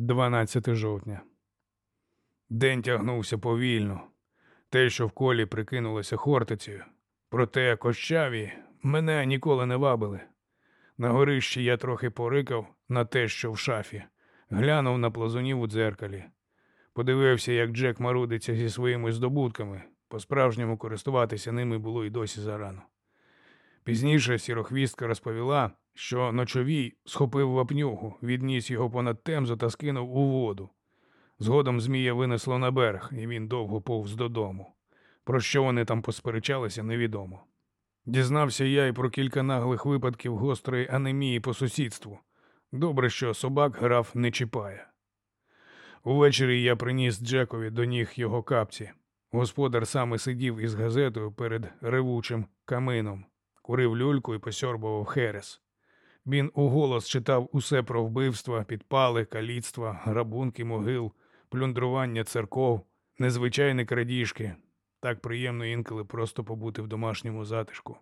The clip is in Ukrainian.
12 жовтня. День тягнувся повільно. Те, що в колі прикинулося хортицею. Проте кощаві мене ніколи не вабили. На горищі я трохи порикав на те, що в шафі, глянув на плазунів у дзеркалі. Подивився, як Джек марудиться зі своїми здобутками. По-справжньому користуватися ними було й досі зарано. Пізніше сірохвістка розповіла, що ночовій схопив вапнюгу, відніс його понад темзу та скинув у воду. Згодом Змія винесло на берег, і він довго повз додому. Про що вони там посперечалися, невідомо. Дізнався я й про кілька наглих випадків гострої анемії по сусідству. Добре, що собак граф не чіпає. Увечері я приніс Джекові до ніг його капці. Господар саме сидів із газетою перед ревучим камином, курив люльку і посьорбував херес. Він уголос читав усе про вбивства, підпали, каліцтва, грабунки могил, плюндрування церков, незвичайні крадіжки. Так приємно інколи просто побути в домашньому затишку.